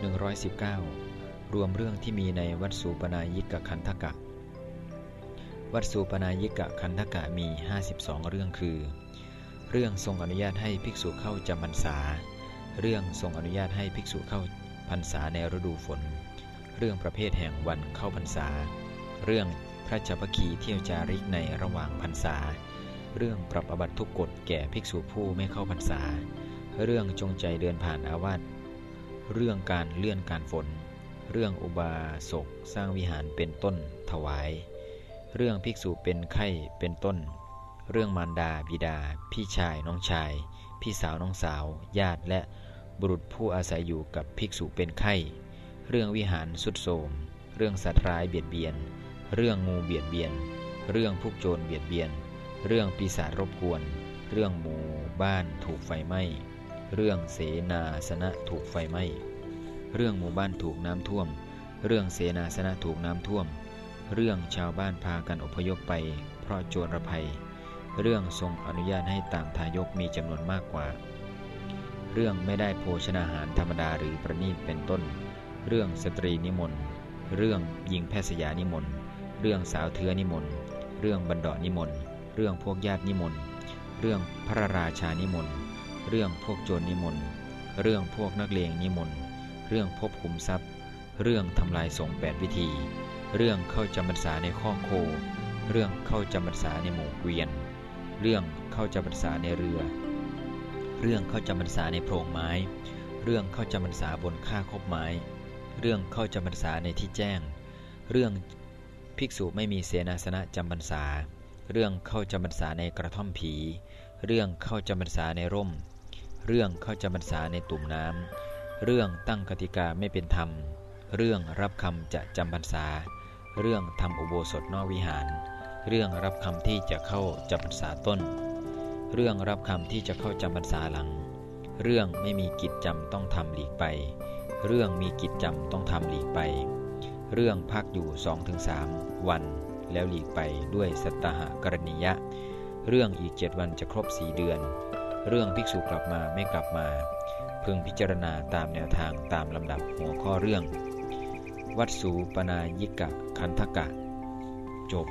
119 รวมเรื่องที่มีในวัดสูปนายิกะคันธกะ วัดสูปนายิกะคันธกะมี 52 เรื่องคือ เรื่องทรงอนุญาตให้ภิกษุเข้าจำพรรษา เรื่องทรงอนุญาตให้ภิกษุเข้าพรรษาในฤดูฝน เรื่องประเภทแห่งวันเข้าพรรษา เรื่องพระจัปคีเที่ยวจาริกในระหว่างพรรษา เรื่องปรับอบัตทุกกฎแก่ภิกษุผู้ไม่เข้าพรรษา เรื่องจงใจเดินผ่านอาวาส เรื่องการเลื่อนการฝน เรื่องอุบาสกสร้างวิหารเป็นต้นถวาย เรื่องภิกษุเป็นไข้เป็นต้น เรื่องมารดาบิดา พี่ชายน้องชาย พี่สาวน้องสาว ญาติและบุรุษผู้อาศัยอยู่กับภิกษุเป็นไข้ เรื่องวิหารสุดโทมเรื่องสัตว์ร้ายเบียดเบียน เรื่องงูเบียดเบียน เรื่องพวกโจรเบียดเบียน เรื่องปีศาจรบกวน เรื่องหมู่บ้านถูกไฟไหม้ เรื่องเสนาสนะถูกไฟไหม้ เรื่องหมู่บ้านถูกน้ำท่วม เรื่องเสนาสนะถูกน้ำท่วม เรื่องชาวบ้านพากันอพยพไป เพราะโจรภัย เรื่องทรงอนุญาตให้ตามทายกมีจำนวนมากกว่า เรื่องไม่ได้โภชนาหารธรรมดาหรือประณีตเป็นต้น เรื่องสตรีนิมนต์ เรื่องหญิงแพทย์สยานิมนต์ เรื่องสาวเทือนิมนต์ เรื่องบรรดอนิมนต์ เรื่องพวกญาตินิมนต์ เรื่องพระราชานิมนต์ เรื่องพวกโจรนิมนต์ เรื่องพวกนักเลงนิมนต์ เรื่องพบขุมทรัพย์ เรื่องทำลายสงแปดวิธี เรื่องเข้าจำพรรษาในข้อโค เรื่องเข้าจำพรรษาในหมู่เกวียน เรื่องเข้าจำพรรษาในเรือ เรื่องเข้าจำพรรษาในโพรงไม้ เรื่องเข้าจำพรรษาบนค่าคบไม้ เรื่องเข้าจำพรรษาในที่แจ้ง เรื่องภิกษุไม่มีเสนาสนะจำพรรษา เรื่องเข้าจำพรรษาในกระท่อมผี เรื่องเข้าจำพรรษาในร่ม เรื่องเข้าจำพรรษาในตุ่มน้ำ เรื่องตั้งกติกาไม่เป็นธรรม เรื่องรับคำจะจำพรรษา เรื่องทำอุโบสถนอกวิหาร เรื่องรับคำที่จะเข้าจำพรรษาต้น เรื่องรับคำที่จะเข้าจำพรรษาหลัง เรื่องไม่มีกิจจำต้องทำหลีกไป เรื่องมีกิจจำต้องทำหลีกไป เรื่องพักอยู่ 2-3 วันแล้วหลีกไปด้วยสัตหกรณียะ เรื่องอีกเจ็ดวันจะครบสี่เดือน เรื่องภิกษุกลับมาไม่กลับมา พึงพิจารณาตามแนวทางตามลำดับหัวข้อเรื่อง วัดสูปนายิกะคันธกะ จบ